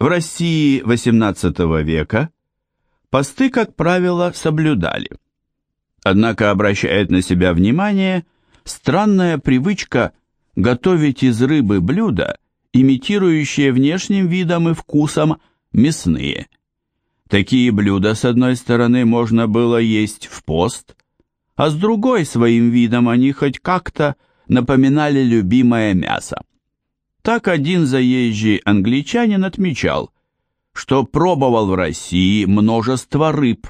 В России XVIII века посты, как правило, соблюдали. Однако обращает на себя внимание странная привычка готовить из рыбы блюда, имитирующие внешним видом и вкусом мясные. Такие блюда, с одной стороны, можно было есть в пост, а с другой своим видом они хоть как-то напоминали любимое мясо. Так один заезжий англичанин отмечал, что пробовал в России множество рыб,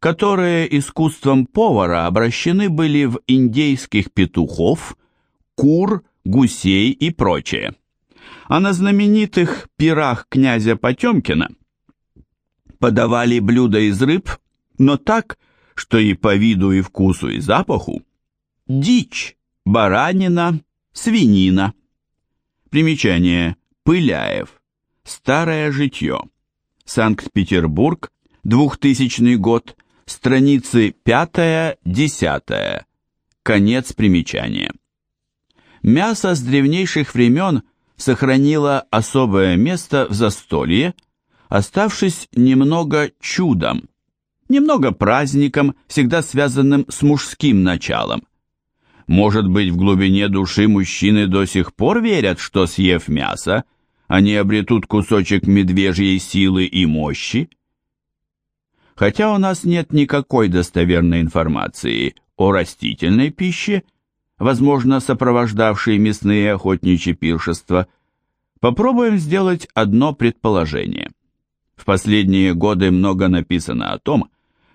которые искусством повара обращены были в индейских петухов, кур, гусей и прочее. А на знаменитых пирах князя Потемкина подавали блюда из рыб, но так, что и по виду, и вкусу, и запаху дичь, баранина, свинина. Примечание. Пыляев. Старое житье. Санкт-Петербург, 2000 год, страницы 5-10. Конец примечания. Мясо с древнейших времен сохранило особое место в застолье, оставшись немного чудом, немного праздником, всегда связанным с мужским началом. Может быть, в глубине души мужчины до сих пор верят, что, съев мясо, они обретут кусочек медвежьей силы и мощи? Хотя у нас нет никакой достоверной информации о растительной пище, возможно, сопровождавшей мясные охотничьи пиршества, попробуем сделать одно предположение. В последние годы много написано о том,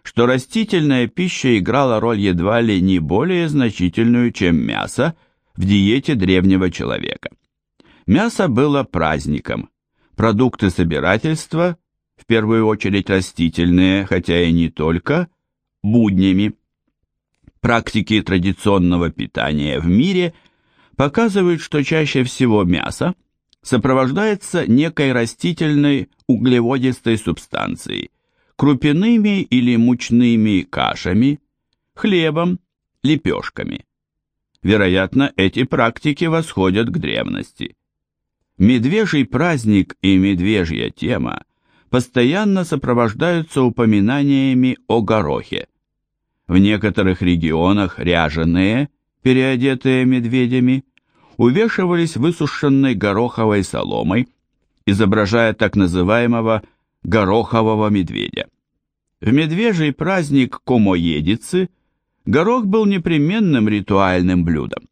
что растительная пища играла роль едва ли не более значительную, чем мясо в диете древнего человека. Мясо было праздником, продукты собирательства, в первую очередь растительные, хотя и не только, буднями. Практики традиционного питания в мире показывают, что чаще всего мясо сопровождается некой растительной углеводистой субстанцией – крупяными или мучными кашами, хлебом, лепешками. Вероятно, эти практики восходят к древности. Медвежий праздник и медвежья тема постоянно сопровождаются упоминаниями о горохе. В некоторых регионах ряженые, переодетые медведями, увешивались высушенной гороховой соломой, изображая так называемого горохового медведя. В медвежий праздник Комоедицы горох был непременным ритуальным блюдом.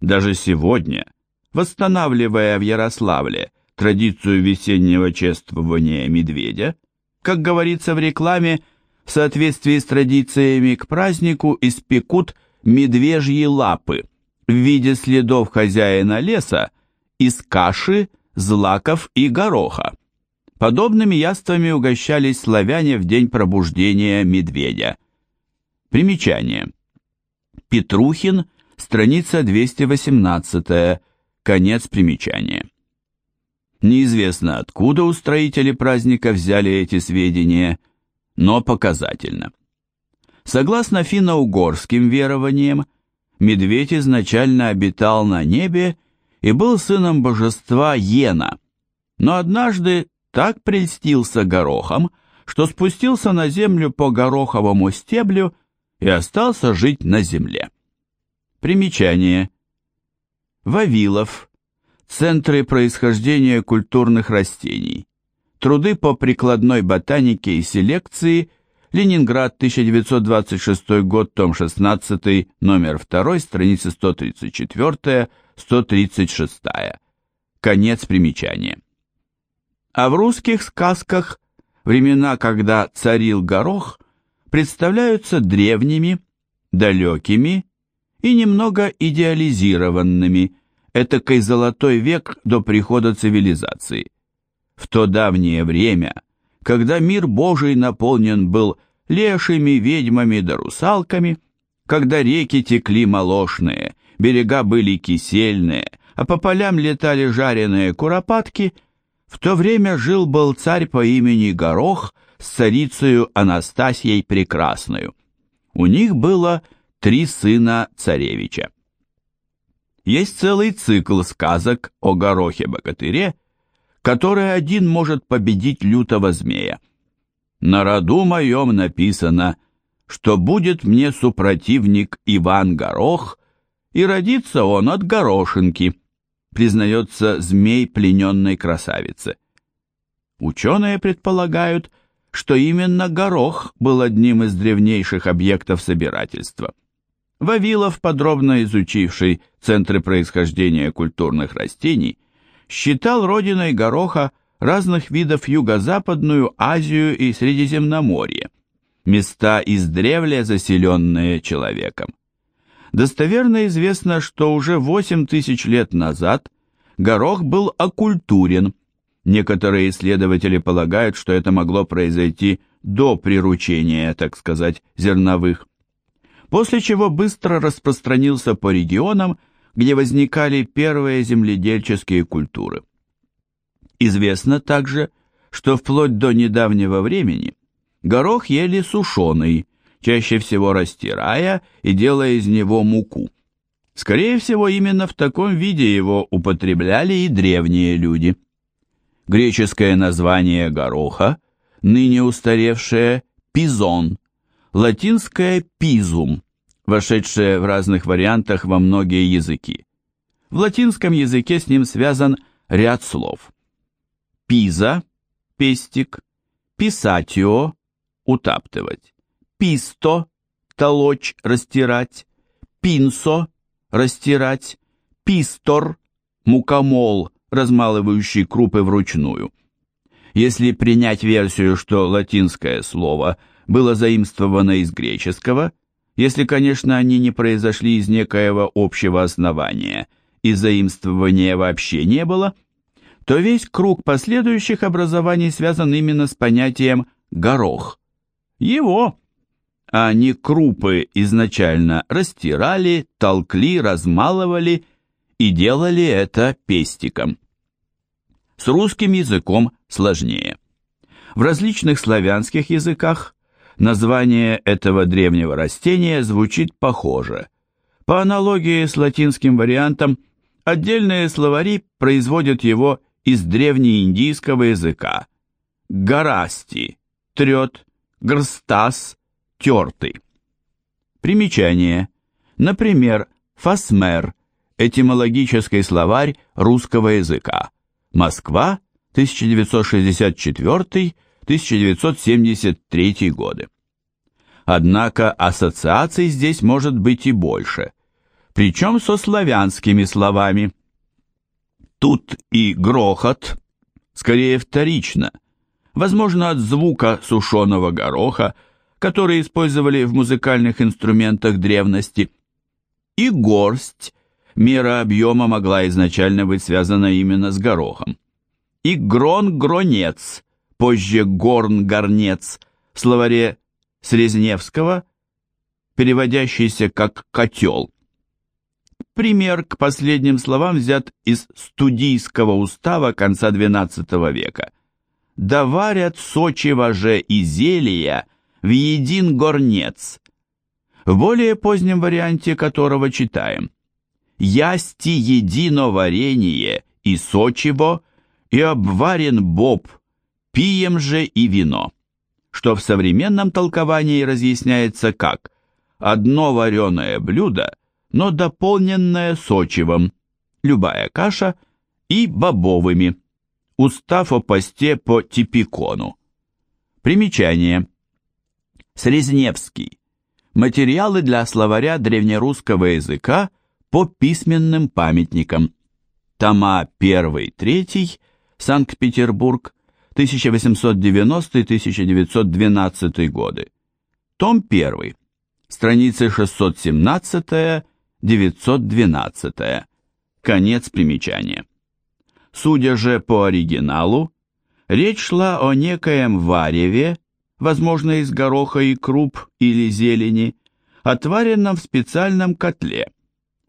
Даже сегодня, восстанавливая в Ярославле традицию весеннего чествования медведя, как говорится в рекламе, в соответствии с традициями к празднику испекут медвежьи лапы в виде следов хозяина леса из каши, злаков и гороха. Подобными яствами угощались славяне в день пробуждения медведя. Примечание. Петрухин, страница 218, конец примечания. Неизвестно, откуда устроители праздника взяли эти сведения, но показательно. Согласно финно-угорским верованиям, медведь изначально обитал на небе и был сыном божества Йена, но однажды так прельстился горохом, что спустился на землю по гороховому стеблю и остался жить на земле. Примечание. Вавилов. Центры происхождения культурных растений. Труды по прикладной ботанике и селекции. Ленинград, 1926 год, том 16, номер 2, страница 134-136. Конец примечания. А в русских сказках времена, когда царил горох, представляются древними, далекими и немного идеализированными, этакой золотой век до прихода цивилизации. В то давнее время, когда мир Божий наполнен был лешими, ведьмами да русалками, когда реки текли молочные, берега были кисельные, а по полям летали жареные куропатки – в то время жил-был царь по имени Горох с царицею Анастасией Прекрасную. У них было три сына царевича. Есть целый цикл сказок о Горохе-богатыре, который один может победить лютого змея. На роду моем написано, что будет мне супротивник Иван Горох, и родится он от горошинки, признается змей плененной красавицы. Ученые предполагают, что именно горох был одним из древнейших объектов собирательства. Вавилов, подробно изучивший центры происхождения культурных растений, считал родиной гороха разных видов Юго-Западную Азию и Средиземноморье, места издревле заселенные человеком. Достоверно известно, что уже 8 тысяч лет назад горох был оккультурен. Некоторые исследователи полагают, что это могло произойти до приручения, так сказать, зерновых. После чего быстро распространился по регионам, где возникали первые земледельческие культуры. Известно также, что вплоть до недавнего времени горох ели сушеный, чаще всего растирая и делая из него муку. Скорее всего, именно в таком виде его употребляли и древние люди. Греческое название гороха, ныне устаревшее пизон, латинское пизум, вошедшее в разных вариантах во многие языки. В латинском языке с ним связан ряд слов. Пиза – пестик, писатио – утаптывать, писто – толочь, растирать, пинсо – растирать, пистор – мукомол, размалывающий крупы вручную. Если принять версию, что латинское слово было заимствовано из греческого, если, конечно, они не произошли из некоего общего основания, и заимствования вообще не было, то весь круг последующих образований связан именно с понятием «горох». Его а они крупы изначально растирали, толкли, размалывали и делали это пестиком. С русским языком сложнее. В различных славянских языках название этого древнего растения звучит похоже. По аналогии с латинским вариантом, отдельные словари производят его из древнеиндийского языка. Гарасти, трет, грстас, тертый. Примечание. Например, фасмер, этимологический словарь русского языка. Москва, 1964-1973 годы. Однако ассоциаций здесь может быть и больше, причем со славянскими словами. Тут и грохот, скорее вторично, возможно от звука сушеного гороха, которые использовали в музыкальных инструментах древности, и горсть, мера объема могла изначально быть связана именно с горохом, и грон-гронец, позже горн-горнец, в словаре Срезневского, переводящийся как «котел». Пример к последним словам взят из студийского устава конца XII века. «Да варят сочево же и зелья, в един горнец, в более позднем варианте которого читаем «Ясти едино варенье и сочево, и обварен боб, пием же и вино», что в современном толковании разъясняется как «одно вареное блюдо, но дополненное сочевом, любая каша и бобовыми». Устав о посте по типикону. Примечание. Срезневский. Материалы для словаря древнерусского языка по письменным памятникам. Тома 1-3, Санкт-Петербург, 1890-1912 годы. Том 1, страницы 617-912. Конец примечания. Судя же по оригиналу, речь шла о некоем вареве, возможно из гороха и круп или зелени, отваренном в специальном котле.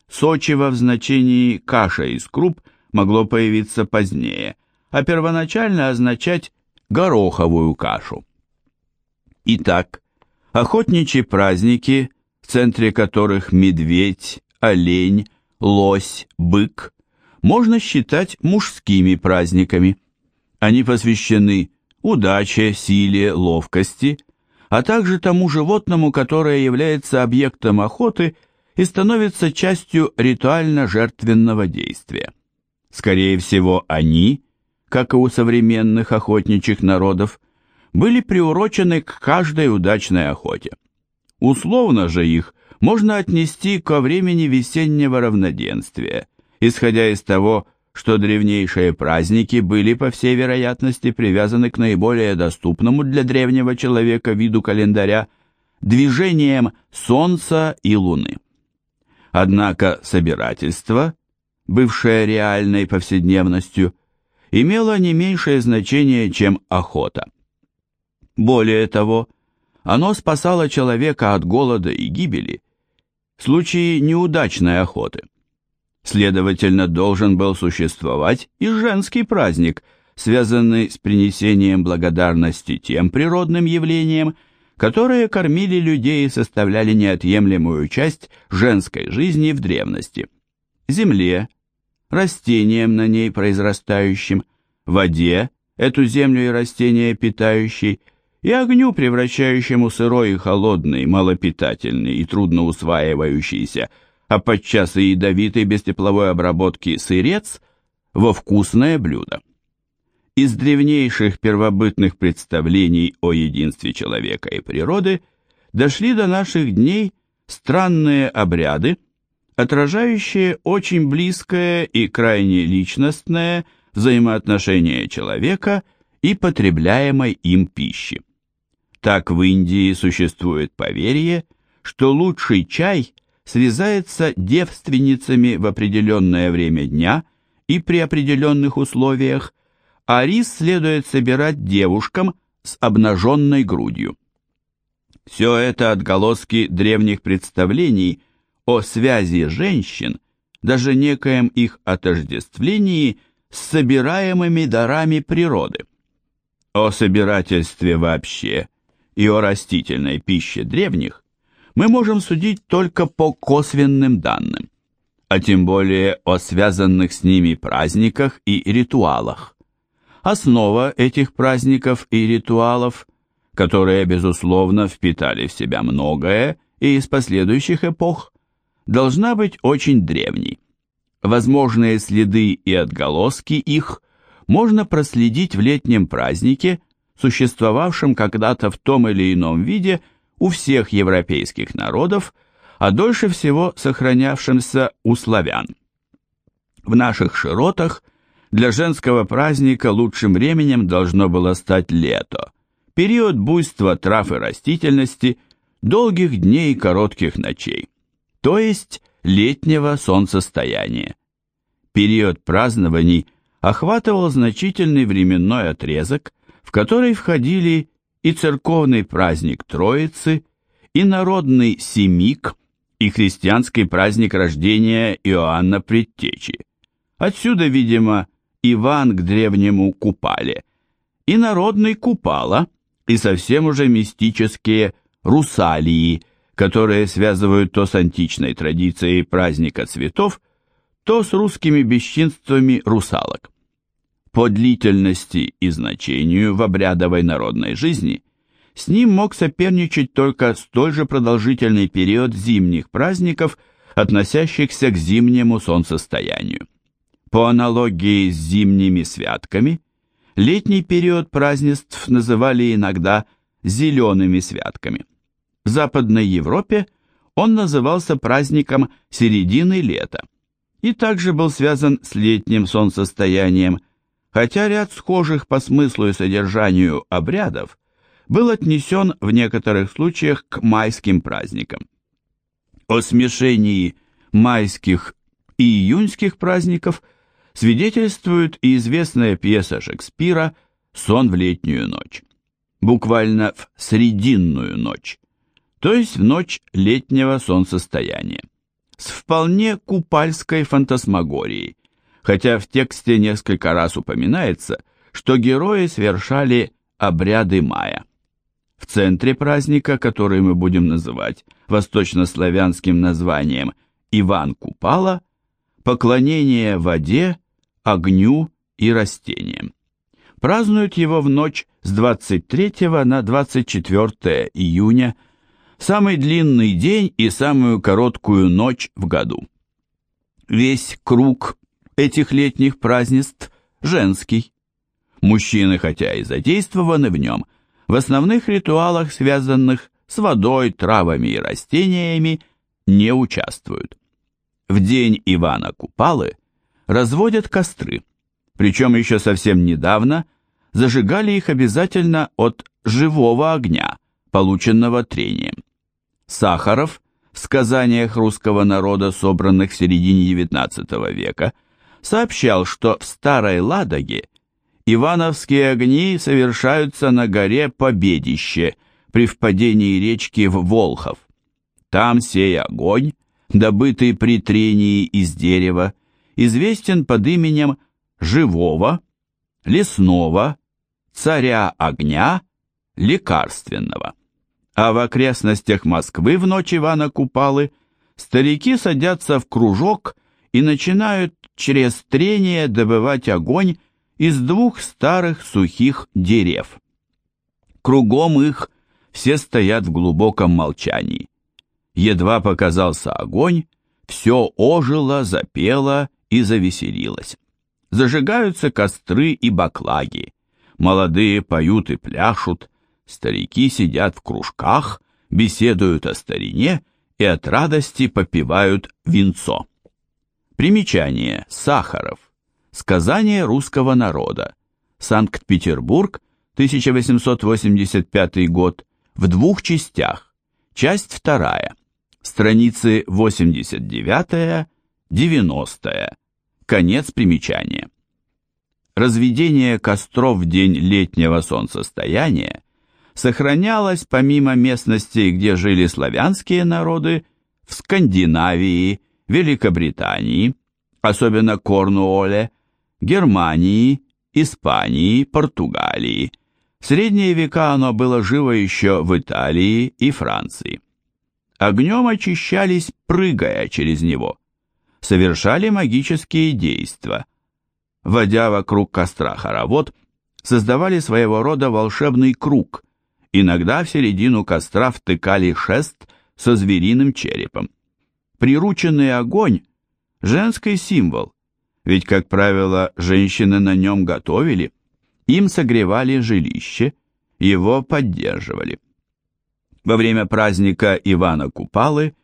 Сочево в значении каша из круп могло появиться позднее, а первоначально означать гороховую кашу. Итак, охотничьи праздники, в центре которых медведь, олень, лось, бык, можно считать мужскими праздниками. Они посвящены удаче, силе, ловкости, а также тому животному, которое является объектом охоты и становится частью ритуально-жертвенного действия. Скорее всего, они, как и у современных охотничьих народов, были приурочены к каждой удачной охоте. Условно же их можно отнести ко времени весеннего равноденствия, исходя из того, что древнейшие праздники были, по всей вероятности, привязаны к наиболее доступному для древнего человека виду календаря движением Солнца и Луны. Однако собирательство, бывшее реальной повседневностью, имело не меньшее значение, чем охота. Более того, оно спасало человека от голода и гибели в случае неудачной охоты. Следовательно, должен был существовать и женский праздник, связанный с принесением благодарности тем природным явлениям, которые кормили людей и составляли неотъемлемую часть женской жизни в древности. Земле, растениям на ней произрастающим, воде, эту землю и растения питающей, и огню, превращающему сырой и холодный, малопитательный и трудно усваивающийся а подчас и ядовитый без тепловой обработки сырец во вкусное блюдо. Из древнейших первобытных представлений о единстве человека и природы дошли до наших дней странные обряды, отражающие очень близкое и крайне личностное взаимоотношение человека и потребляемой им пищи. Так в Индии существует поверье, что лучший чай срезается девственницами в определенное время дня и при определенных условиях, а рис следует собирать девушкам с обнаженной грудью. Все это отголоски древних представлений о связи женщин, даже некоем их отождествлении с собираемыми дарами природы. О собирательстве вообще и о растительной пище древних мы можем судить только по косвенным данным, а тем более о связанных с ними праздниках и ритуалах. Основа этих праздников и ритуалов, которые, безусловно, впитали в себя многое и из последующих эпох, должна быть очень древней. Возможные следы и отголоски их можно проследить в летнем празднике, существовавшем когда-то в том или ином виде – у всех европейских народов, а дольше всего сохранявшимся у славян. В наших широтах для женского праздника лучшим временем должно было стать лето, период буйства трав и растительности, долгих дней и коротких ночей, то есть летнего солнцестояния. Период празднований охватывал значительный временной отрезок, в который входили и церковный праздник Троицы, и народный Семик, и христианский праздник рождения Иоанна Предтечи. Отсюда, видимо, Иван к древнему Купале, и народный Купала, и совсем уже мистические Русалии, которые связывают то с античной традицией праздника цветов, то с русскими бесчинствами русалок. По длительности и значению в обрядовой народной жизни с ним мог соперничать только столь же продолжительный период зимних праздников, относящихся к зимнему солнцестоянию. По аналогии с зимними святками, летний период празднеств называли иногда «зелеными святками». В Западной Европе он назывался праздником середины лета и также был связан с летним солнцестоянием – хотя ряд схожих по смыслу и содержанию обрядов был отнесен в некоторых случаях к майским праздникам. О смешении майских и июньских праздников свидетельствует и известная пьеса Шекспира «Сон в летнюю ночь», буквально в «срединную ночь», то есть в ночь летнего солнцестояния, с вполне купальской фантасмагорией, хотя в тексте несколько раз упоминается, что герои совершали обряды мая. В центре праздника, который мы будем называть восточнославянским названием Иван Купала, поклонение воде, огню и растениям. празднуют его в ночь с 23 на 24 июня, самый длинный день и самую короткую ночь в году. Весь круг этих летних празднеств женский. Мужчины, хотя и задействованы в нем, в основных ритуалах, связанных с водой, травами и растениями, не участвуют. В день Ивана Купалы разводят костры, причем еще совсем недавно зажигали их обязательно от живого огня, полученного трением. Сахаров в сказаниях русского народа, собранных в середине XIX века, сообщал, что в Старой Ладоге Ивановские огни совершаются на горе Победище при впадении речки в Волхов. Там сей огонь, добытый при трении из дерева, известен под именем живого, лесного, царя огня, лекарственного. А в окрестностях Москвы в ночь Ивана Купалы старики садятся в кружок и начинают через трение добывать огонь из двух старых сухих дерев. Кругом их все стоят в глубоком молчании. Едва показался огонь, все ожило, запело и завеселилось. Зажигаются костры и баклаги. Молодые поют и пляшут, старики сидят в кружках, беседуют о старине и от радости попивают винцо. Примечание. Сахаров. Сказание русского народа. Санкт-Петербург, 1885 год, в двух частях. Часть вторая. Страницы 89-90. Конец примечания. Разведение костров в день летнего солнцестояния сохранялось помимо местностей, где жили славянские народы, в Скандинавии, Великобритании, особенно Корнуолле, Германии, Испании, Португалии. В средние века оно было живо еще в Италии и Франции. Огнем очищались, прыгая через него совершали магические действия. Водя вокруг костра хоровод, создавали своего рода волшебный круг, иногда в середину костра втыкали шест со звериным черепом. Прирученный огонь – женский символ, ведь, как правило, женщины на нем готовили, им согревали жилище, его поддерживали. Во время праздника Ивана Купалы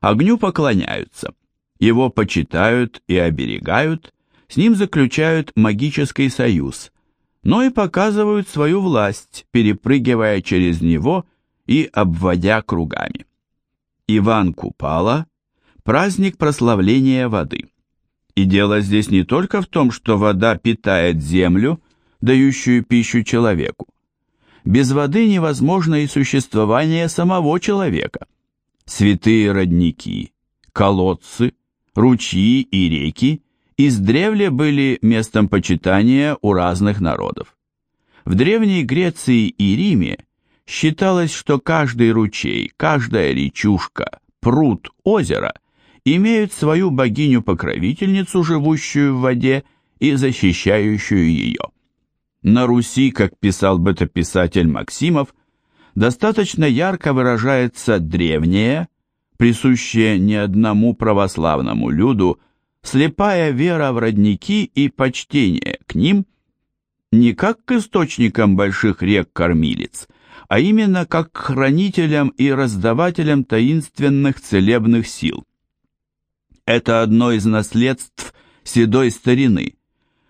огню поклоняются – его почитают и оберегают, с ним заключают магический союз, но и показывают свою власть, перепрыгивая через него и обводя кругами. Иван Купала – праздник прославления воды. И дело здесь не только в том, что вода питает землю, дающую пищу человеку. Без воды невозможно и существование самого человека. Святые родники, колодцы – ручьи и реки издревле были местом почитания у разных народов. В Древней Греции и Риме считалось, что каждый ручей, каждая речушка, пруд, озеро имеют свою богиню-покровительницу, живущую в воде и защищающую ее. На Руси, как писал бетописатель Максимов, достаточно ярко выражается древняя, присущая не одному православному люду, слепая вера в родники и почтение к ним не как к источникам больших рек-кормилец, а именно как к хранителям и раздавателям таинственных целебных сил. Это одно из наследств седой старины,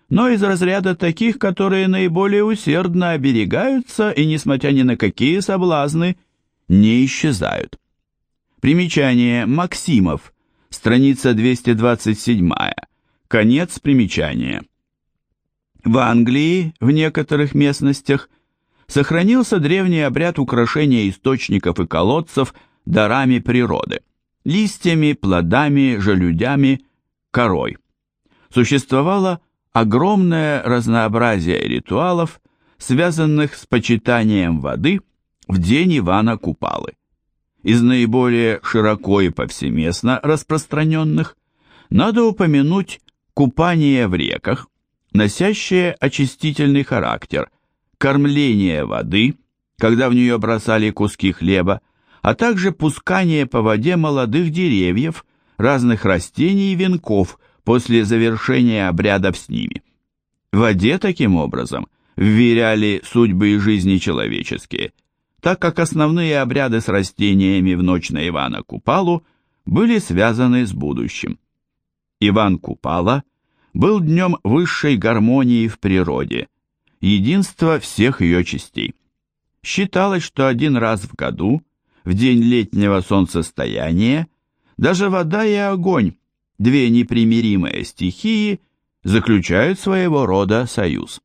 но из разряда таких, которые наиболее усердно оберегаются и, несмотря ни на какие соблазны, не исчезают. Примечание Максимов, страница 227, конец примечания. В Англии, в некоторых местностях, сохранился древний обряд украшения источников и колодцев дарами природы, листьями, плодами, желудями, корой. Существовало огромное разнообразие ритуалов, связанных с почитанием воды в день Ивана Купалы. Из наиболее широко и повсеместно распространенных надо упомянуть купание в реках, носящее очистительный характер, кормление воды, когда в нее бросали куски хлеба, а также пускание по воде молодых деревьев, разных растений и венков после завершения обрядов с ними. В воде таким образом вверяли судьбы и жизни человеческие, так как основные обряды с растениями в ночь на Ивана Купалу были связаны с будущим. Иван Купала был днем высшей гармонии в природе, единства всех ее частей. Считалось, что один раз в году, в день летнего солнцестояния, даже вода и огонь, две непримиримые стихии, заключают своего рода союз.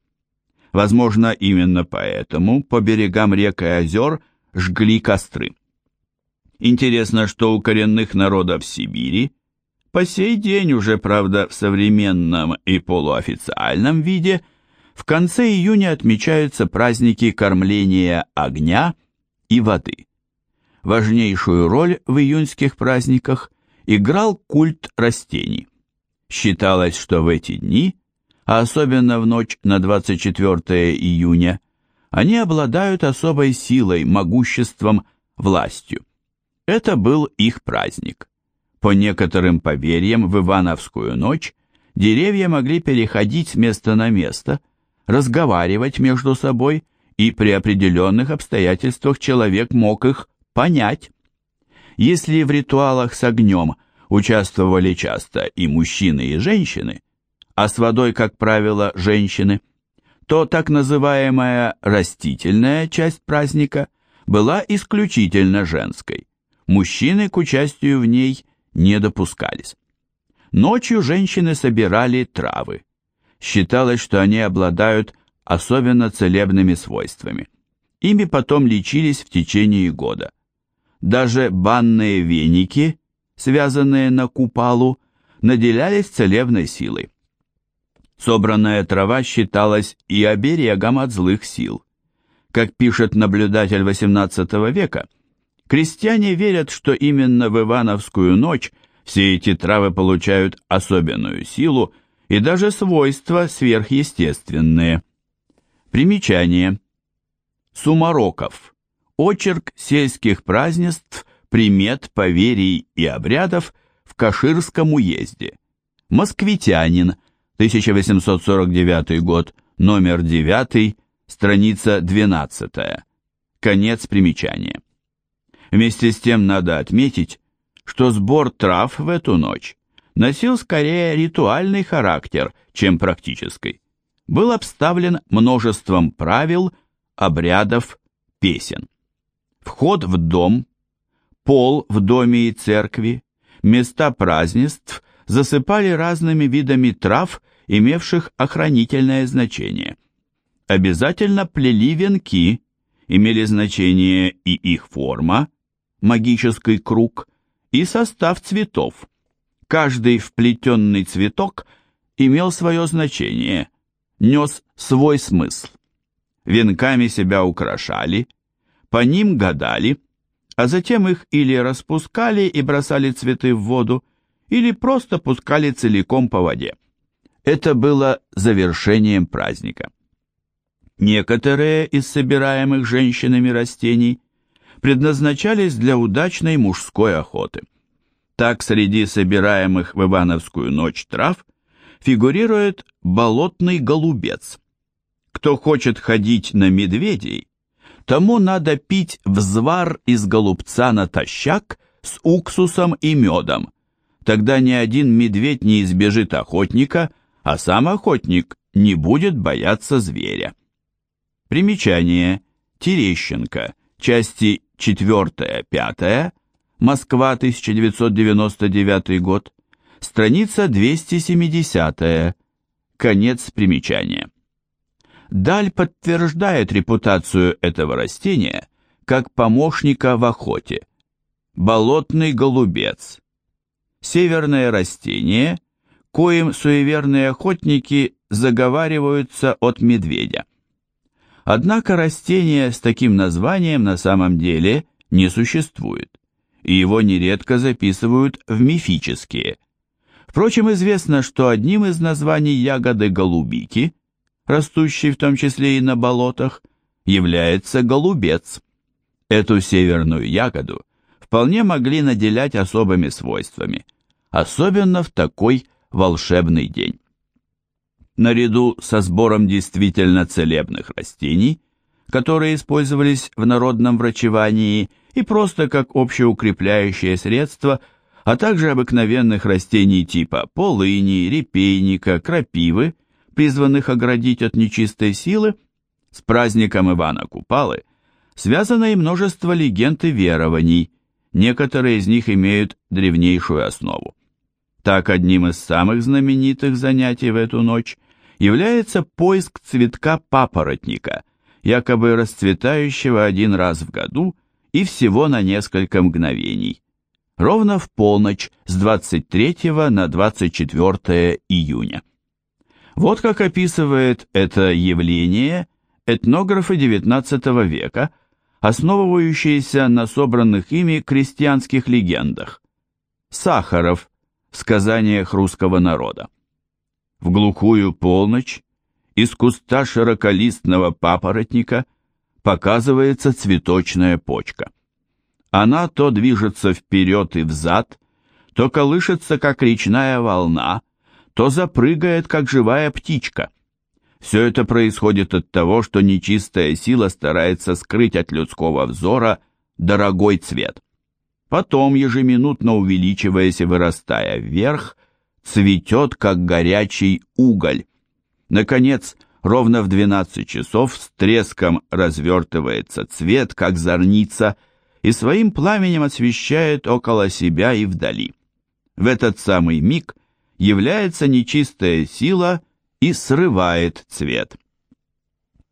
Возможно, именно поэтому по берегам рек и озер жгли костры. Интересно, что у коренных народов Сибири по сей день уже, правда, в современном и полуофициальном виде в конце июня отмечаются праздники кормления огня и воды. Важнейшую роль в июньских праздниках играл культ растений. Считалось, что в эти дни, а особенно в ночь на 24 июня, они обладают особой силой, могуществом, властью. Это был их праздник. По некоторым поверьям, в Ивановскую ночь деревья могли переходить с места на место, разговаривать между собой, и при определенных обстоятельствах человек мог их понять. Если в ритуалах с огнем участвовали часто и мужчины, и женщины, а с водой, как правило, женщины, то так называемая растительная часть праздника была исключительно женской. Мужчины к участию в ней не допускались. Ночью женщины собирали травы. Считалось, что они обладают особенно целебными свойствами. Ими потом лечились в течение года. Даже банные веники, связанные на купалу, наделялись целебной силой. Собранная трава считалась и оберегом от злых сил. Как пишет наблюдатель XVIII века, крестьяне верят, что именно в Ивановскую ночь все эти травы получают особенную силу и даже свойства сверхъестественные. Примечание. Сумароков. Очерк сельских празднеств, примет, поверий и обрядов в Каширском уезде. Москвитянин, 1849 год, номер 9, страница 12. Конец примечания. Вместе с тем надо отметить, что сбор трав в эту ночь носил скорее ритуальный характер, чем практический. Был обставлен множеством правил, обрядов, песен. Вход в дом, пол в доме и церкви, места празднеств засыпали разными видами трав имевших охранительное значение. Обязательно плели венки, имели значение и их форма, магический круг, и состав цветов. Каждый вплетенный цветок имел свое значение, нес свой смысл. Венками себя украшали, по ним гадали, а затем их или распускали и бросали цветы в воду, или просто пускали целиком по воде. Это было завершением праздника. Некоторые из собираемых женщинами растений предназначались для удачной мужской охоты. Так среди собираемых в Ивановскую ночь трав фигурирует болотный голубец. Кто хочет ходить на медведей, тому надо пить взвар из голубца натощак с уксусом и медом. Тогда ни один медведь не избежит охотника – а сам охотник не будет бояться зверя. Примечание. Терещенко. Части 4-5. Москва, 1999 год. Страница 270. Конец примечания. Даль подтверждает репутацию этого растения как помощника в охоте. Болотный голубец. Северное растение – коим суеверные охотники заговариваются от медведя. Однако растения с таким названием на самом деле не существует, и его нередко записывают в мифические. Впрочем, известно, что одним из названий ягоды голубики, растущей в том числе и на болотах, является голубец. Эту северную ягоду вполне могли наделять особыми свойствами, особенно в такой волшебный день. Наряду со сбором действительно целебных растений, которые использовались в народном врачевании и просто как общеукрепляющее средство, а также обыкновенных растений типа полыни, репейника, крапивы, призванных оградить от нечистой силы, с праздником Ивана Купалы связано и множество легенд и верований, некоторые из них имеют древнейшую основу. Так одним из самых знаменитых занятий в эту ночь является поиск цветка папоротника, якобы расцветающего один раз в году и всего на несколько мгновений. Ровно в полночь с 23 на 24 июня. Вот как описывает это явление этнографы XIX века, основывающиеся на собранных ими крестьянских легендах. Сахаров, сказаниях русского народа. В глухую полночь из куста широколистного папоротника показывается цветочная почка. Она то движется вперед и взад, то колышется, как речная волна, то запрыгает, как живая птичка. Все это происходит от того, что нечистая сила старается скрыть от людского взора дорогой цвет. Потом, ежеминутно увеличиваясь и вырастая вверх, цветет, как горячий уголь. Наконец, ровно в 12 часов с треском развертывается цвет, как зорница, и своим пламенем освещает около себя и вдали. В этот самый миг является нечистая сила и срывает цвет.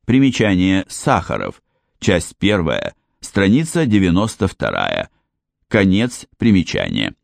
Примечание Сахаров, часть первая, страница 92, конец примечания.